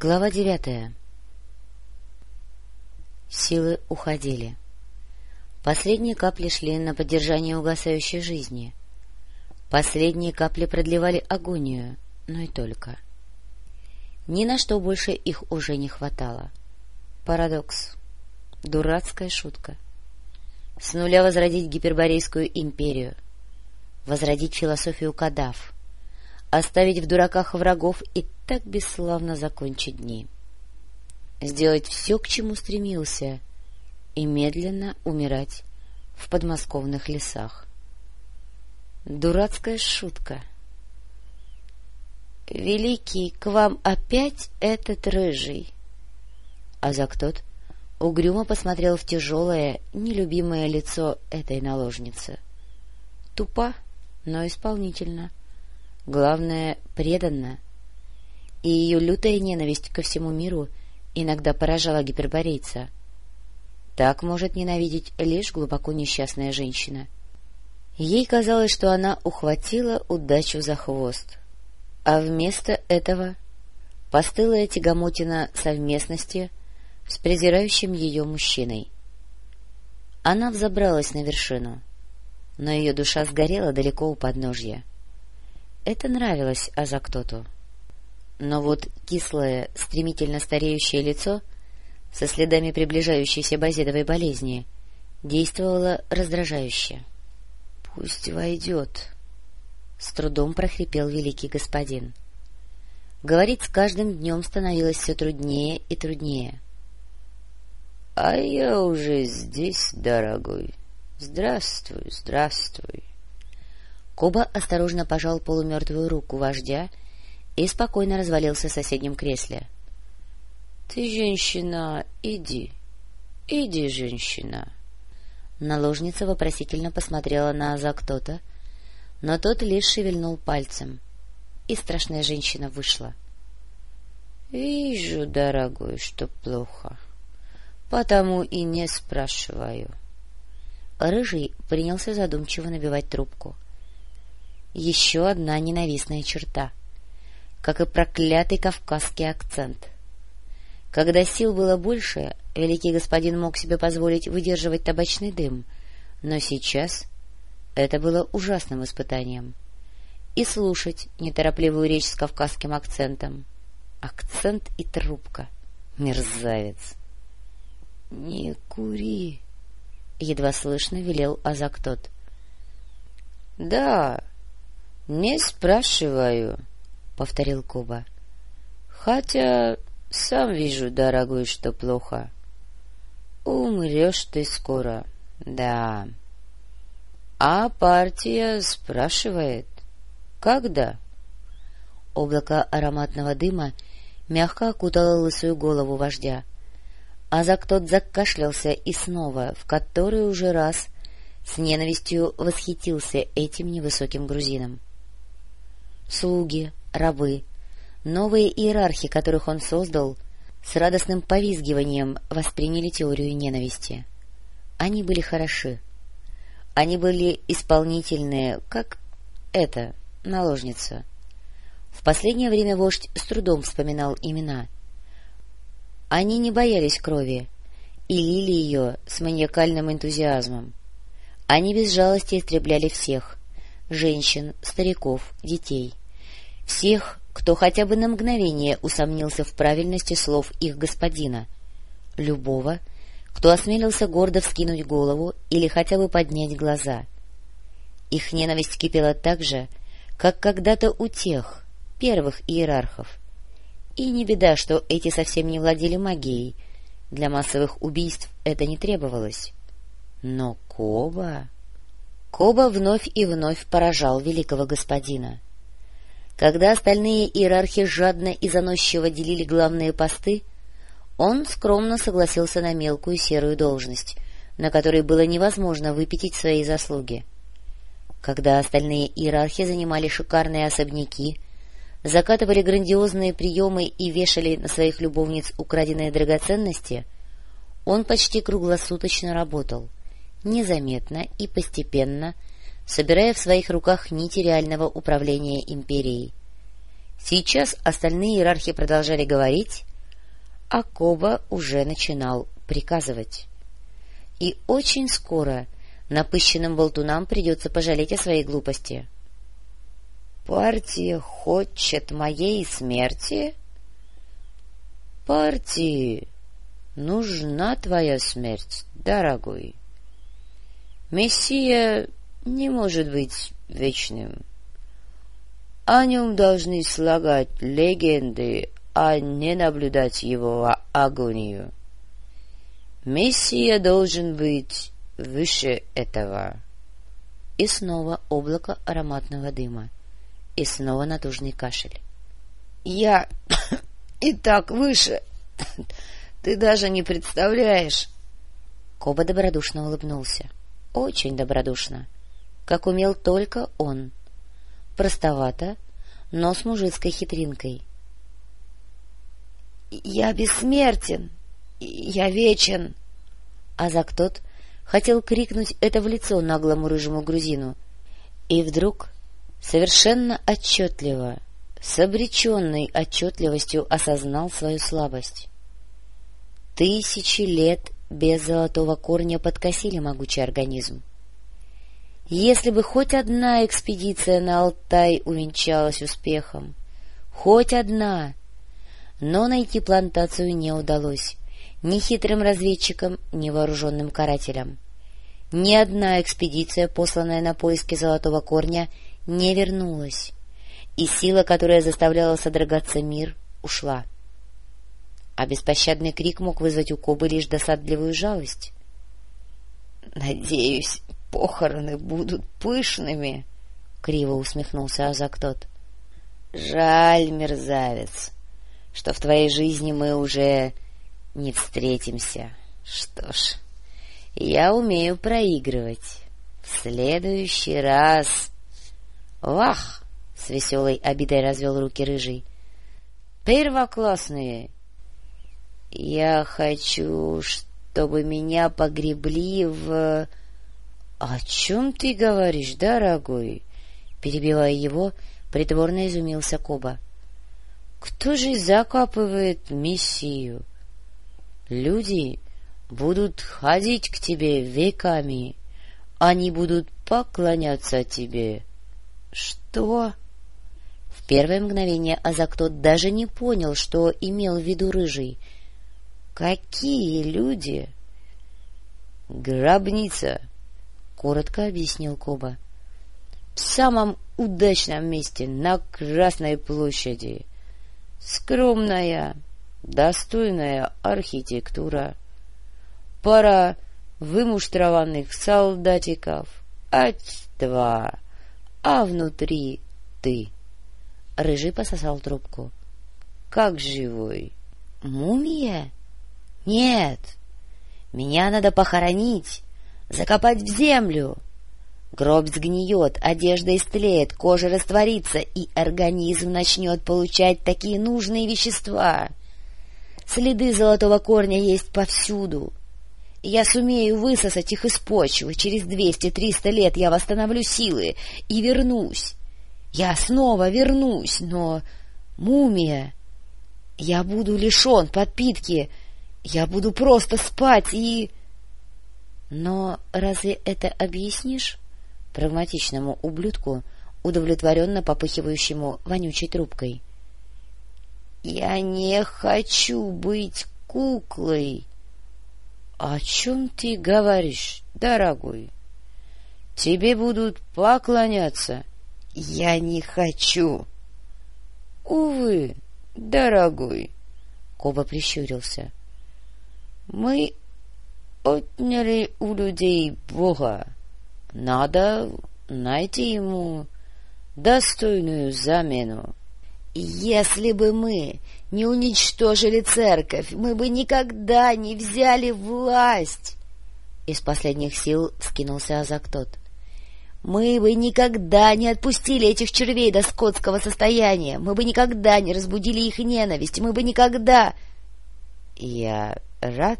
Глава девятая Силы уходили. Последние капли шли на поддержание угасающей жизни. Последние капли продлевали агонию, но и только. Ни на что больше их уже не хватало. Парадокс. Дурацкая шутка. С нуля возродить гиперборейскую империю. Возродить философию кадав. Оставить в дураках врагов и так бесславно закончить дни. Сделать все, к чему стремился, и медленно умирать в подмосковных лесах. Дурацкая шутка. «Великий, к вам опять этот рыжий!» А за тот угрюмо посмотрел в тяжелое, нелюбимое лицо этой наложницы. Тупа, но исполнительно. Главное, преданно. И ее лютая ненависть ко всему миру иногда поражала гиперборейца. Так может ненавидеть лишь глубоко несчастная женщина. Ей казалось, что она ухватила удачу за хвост, а вместо этого постылая тягомотина совместности с презирающим ее мужчиной. Она взобралась на вершину, но ее душа сгорела далеко у подножья. Это нравилось Азактоту. Но вот кислое, стремительно стареющее лицо со следами приближающейся базедовой болезни действовало раздражающе. — Пусть войдет, — с трудом прохрипел великий господин. Говорить с каждым днем становилось все труднее и труднее. — А я уже здесь, дорогой. Здравствуй, здравствуй. Коба осторожно пожал полумертвую руку вождя и спокойно развалился в соседнем кресле. — Ты, женщина, иди, иди, женщина. Наложница вопросительно посмотрела на Аза кто-то, но тот лишь шевельнул пальцем, и страшная женщина вышла. — Вижу, дорогой, что плохо, потому и не спрашиваю. Рыжий принялся задумчиво набивать трубку. Еще одна ненавистная черта — как и проклятый кавказский акцент. Когда сил было больше, великий господин мог себе позволить выдерживать табачный дым, но сейчас это было ужасным испытанием. И слушать неторопливую речь с кавказским акцентом. Акцент и трубка. Мерзавец. — Не кури, — едва слышно велел Азактот. — Да, не спрашиваю, повторил Куба. — Хотя сам вижу, дорогой, что плохо. Умрешь ты скоро, да. А партия спрашивает, когда? Облако ароматного дыма мягко окутало лысую голову вождя. А Зактот закашлялся и снова, в который уже раз, с ненавистью восхитился этим невысоким грузином. Слуги, рабы, новые иерархи, которых он создал, с радостным повизгиванием восприняли теорию ненависти. Они были хороши. Они были исполнительные, как эта, наложница. В последнее время вождь с трудом вспоминал имена. Они не боялись крови и лили ее с маниакальным энтузиазмом. Они без жалости истребляли всех — женщин, стариков, детей — всех, кто хотя бы на мгновение усомнился в правильности слов их господина, любого, кто осмелился гордо вскинуть голову или хотя бы поднять глаза. Их ненависть кипела так же, как когда-то у тех, первых иерархов. И не беда, что эти совсем не владели магией, для массовых убийств это не требовалось. Но Коба... Коба вновь и вновь поражал великого господина. Когда остальные иерархи жадно и заносчиво делили главные посты, он скромно согласился на мелкую серую должность, на которой было невозможно выпятить свои заслуги. Когда остальные иерархи занимали шикарные особняки, закатывали грандиозные приемы и вешали на своих любовниц украденные драгоценности, он почти круглосуточно работал, незаметно и постепенно, собирая в своих руках нити реального управления империей. Сейчас остальные иерархи продолжали говорить, а Коба уже начинал приказывать. И очень скоро напыщенным болтунам придется пожалеть о своей глупости. — Партия хочет моей смерти? — Партии нужна твоя смерть, дорогой. Мессия не может быть вечным. О нем должны слагать легенды, а не наблюдать его агонию. Мессия должен быть выше этого. И снова облако ароматного дыма. И снова натужный кашель. — Я и так выше. Ты даже не представляешь. Коба добродушно улыбнулся. Очень добродушно. Как умел только он. Простовато, но с мужицкой хитринкой. — Я бессмертен. Я вечен. А за тот хотел крикнуть это в лицо наглому рыжему грузину. И вдруг совершенно отчетливо, с обреченной отчетливостью осознал свою слабость. Тысячи лет без золотого корня подкосили могучий организм. Если бы хоть одна экспедиция на Алтай увенчалась успехом, хоть одна, но найти плантацию не удалось ни хитрым разведчикам, ни вооруженным карателям. Ни одна экспедиция, посланная на поиски золотого корня, не вернулась, и сила, которая заставляла содрогаться мир, ушла а беспощадный крик мог вызвать у Кобы лишь досадливую жалость. — Надеюсь, похороны будут пышными, — криво усмехнулся Азактот. — Жаль, мерзавец, что в твоей жизни мы уже не встретимся. Что ж, я умею проигрывать. В следующий раз... Вах! — с веселой обидой развел руки рыжий. — Первоклассные! — Я хочу, чтобы меня погребли в... — О чем ты говоришь, дорогой? — перебивая его, притворно изумился Коба. — Кто же закапывает мессию? Люди будут ходить к тебе веками, они будут поклоняться тебе. — Что? В первое мгновение Азактот даже не понял, что имел в виду Рыжий — Какие люди? Гробница, коротко объяснил Коба. В самом удачном месте, на Красной площади. Скромная, достойная архитектура. Пара вымуштрованных солдатиков. Ать-два. А внутри ты. Рыжий пососал трубку. Как живой. Мумия? Нет, меня надо похоронить, закопать в землю. Гроб сгниет, одежда истлеет, кожа растворится, и организм начнет получать такие нужные вещества. Следы золотого корня есть повсюду. Я сумею высосать их из почвы. Через двести-триста лет я восстановлю силы и вернусь. Я снова вернусь, но... Мумия! Я буду лишен подпитки я буду просто спать и... Но разве это объяснишь прагматичному ублюдку, удовлетворенно попыхивающему вонючей трубкой? — Я не хочу быть куклой. — О чем ты говоришь, дорогой? Тебе будут поклоняться. — Я не хочу. — Увы, дорогой. Коба прищурился. — мы отняли у людей Бога. Надо найти ему достойную замену. Если бы мы не уничтожили церковь, мы бы никогда не взяли власть. Из последних сил вскинулся Азактот. Мы бы никогда не отпустили этих червей до скотского состояния, мы бы никогда не разбудили их ненависть, мы бы никогда... Я рад,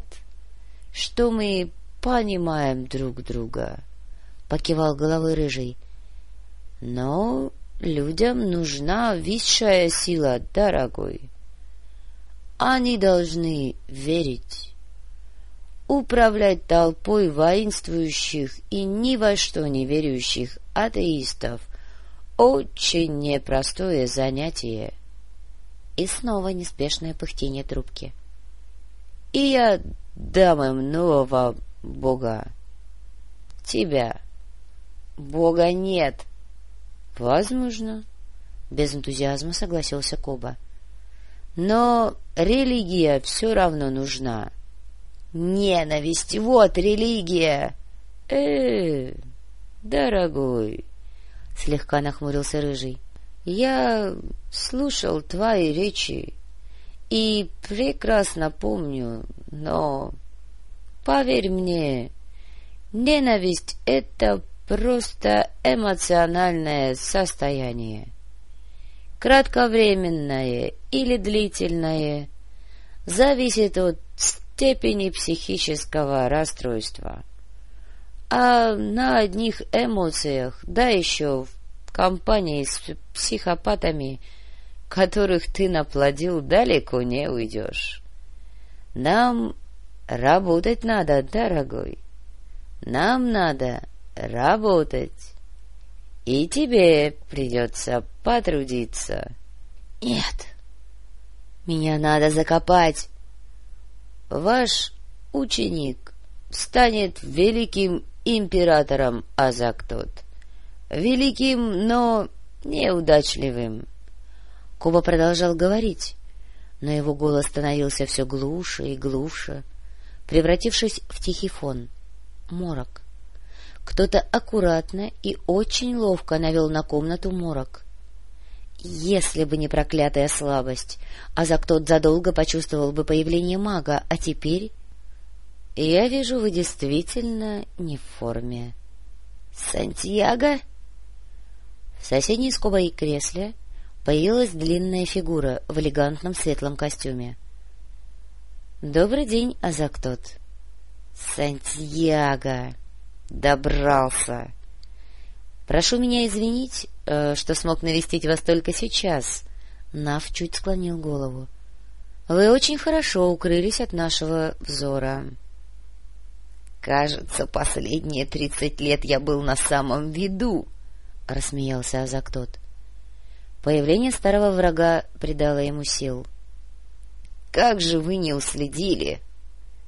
что мы понимаем друг друга, — покивал головой рыжий. — Но людям нужна высшая сила, дорогой. Они должны верить. Управлять толпой воинствующих и ни во что не верующих атеистов — очень непростое занятие. И снова неспешное пыхтение трубки. — И я дам нового бога. Тебя. Бога нет. — Возможно. Без энтузиазма согласился Коба. — Но религия все равно нужна. Ненависть — вот религия! Э, дорогой, — слегка нахмурился Рыжий, — я слушал твои речи и прекрасно помню, но, поверь мне, ненависть — это просто эмоциональное состояние. Кратковременное или длительное зависит от степени психического расстройства. А на одних эмоциях, да еще в компании с психопатами, которых ты наплодил, далеко не уйдешь. Нам работать надо, дорогой. Нам надо работать. И тебе придется потрудиться. — Нет, меня надо закопать. Ваш ученик станет великим императором Азактот. Великим, но неудачливым. Куба продолжал говорить, но его голос становился все глуше и глуше, превратившись в тихий фон, морок. Кто-то аккуратно и очень ловко навел на комнату морок. Если бы не проклятая слабость, а за кто задолго почувствовал бы появление мага, а теперь... Я вижу, вы действительно не в форме. Сантьяго? В соседней скобой кресле появилась длинная фигура в элегантном светлом костюме. — Добрый день, Азактот. — Сантьяго! Добрался! Прошу меня извинить, э, что смог навестить вас только сейчас. Нав чуть склонил голову. Вы очень хорошо укрылись от нашего взора. Кажется, последние тридцать лет я был на самом виду, — рассмеялся Азактот. Появление старого врага придало ему сил. — Как же вы не уследили?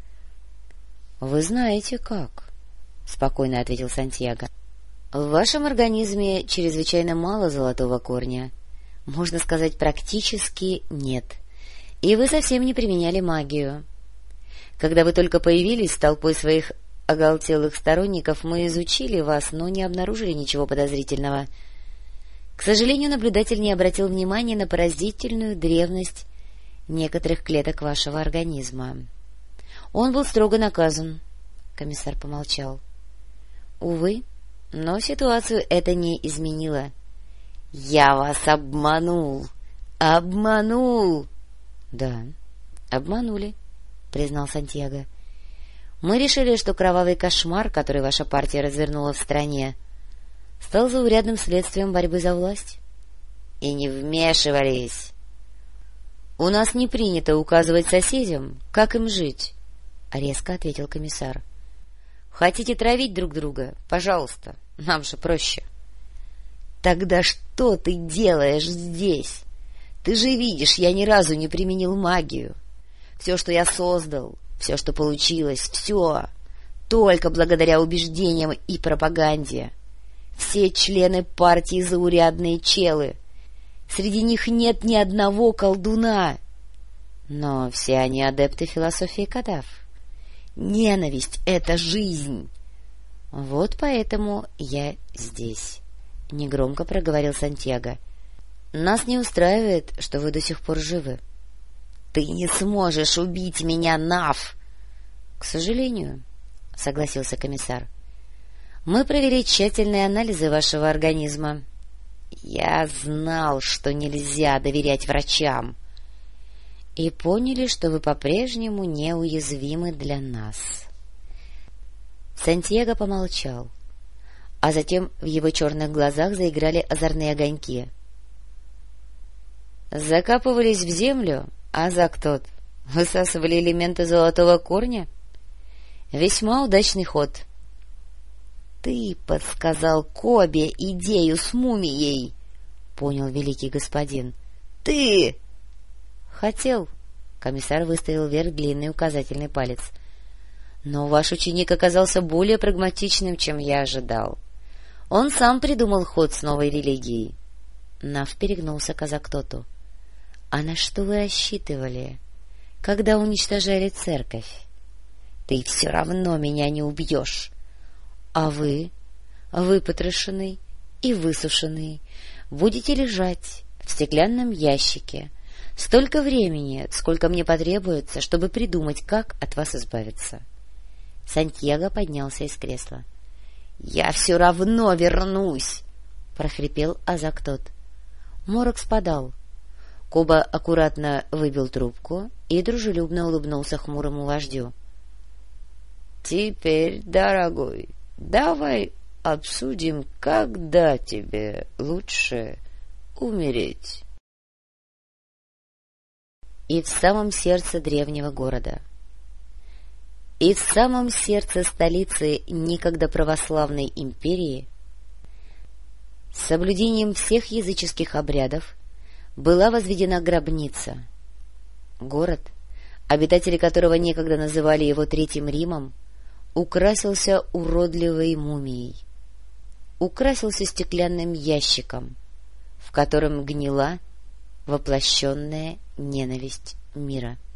— Вы знаете как, — спокойно ответил Сантьяго. — В вашем организме чрезвычайно мало золотого корня. Можно сказать, практически нет. И вы совсем не применяли магию. Когда вы только появились с толпой своих оголтелых сторонников, мы изучили вас, но не обнаружили ничего подозрительного — к сожалению, наблюдатель не обратил внимания на поразительную древность некоторых клеток вашего организма. Он был строго наказан. Комиссар помолчал. Увы, но ситуацию это не изменило. — Я вас обманул! Обманул! — Да, обманули, — признал Сантьяго. — Мы решили, что кровавый кошмар, который ваша партия развернула в стране, — стал заурядным следствием борьбы за власть. И не вмешивались. — У нас не принято указывать соседям, как им жить, — резко ответил комиссар. — Хотите травить друг друга? Пожалуйста, нам же проще. — Тогда что ты делаешь здесь? Ты же видишь, я ни разу не применил магию. Все, что я создал, все, что получилось, все только благодаря убеждениям и пропаганде. Все члены партии заурядные челы. Среди них нет ни одного колдуна. Но все они адепты философии кадав. Ненависть — это жизнь. Вот поэтому я здесь, — негромко проговорил Сантьяго. Нас не устраивает, что вы до сих пор живы. — Ты не сможешь убить меня, Нав! — К сожалению, — согласился комиссар. — мы провели тщательные анализы вашего организма. Я знал, что нельзя доверять врачам. И поняли, что вы по-прежнему неуязвимы для нас. Сантьяго помолчал, а затем в его черных глазах заиграли озорные огоньки. Закапывались в землю, а за кто Высасывали элементы золотого корня? Весьма удачный ход. — Ты подсказал Кобе идею с мумией, — понял великий господин. — Ты! — Хотел. Комиссар выставил вверх длинный указательный палец. — Но ваш ученик оказался более прагматичным, чем я ожидал. Он сам придумал ход с новой религией. Нав перегнулся казак Тоту. — А на что вы рассчитывали, когда уничтожали церковь? Ты все равно меня не убьешь. А вы, выпотрошенный и высушенный, будете лежать в стеклянном ящике столько времени, сколько мне потребуется, чтобы придумать, как от вас избавиться. Сантьяго поднялся из кресла. — Я все равно вернусь! — прохрипел Азак тот. Морок спадал. Коба аккуратно выбил трубку и дружелюбно улыбнулся хмурому вождю. — Теперь, дорогой, давай обсудим, когда тебе лучше умереть. И в самом сердце древнего города. И в самом сердце столицы некогда православной империи с соблюдением всех языческих обрядов была возведена гробница. Город, обитатели которого некогда называли его Третьим Римом, украсился уродливой мумией. Украсился стеклянным ящиком, в котором гнила воплощенная ненависть мира. —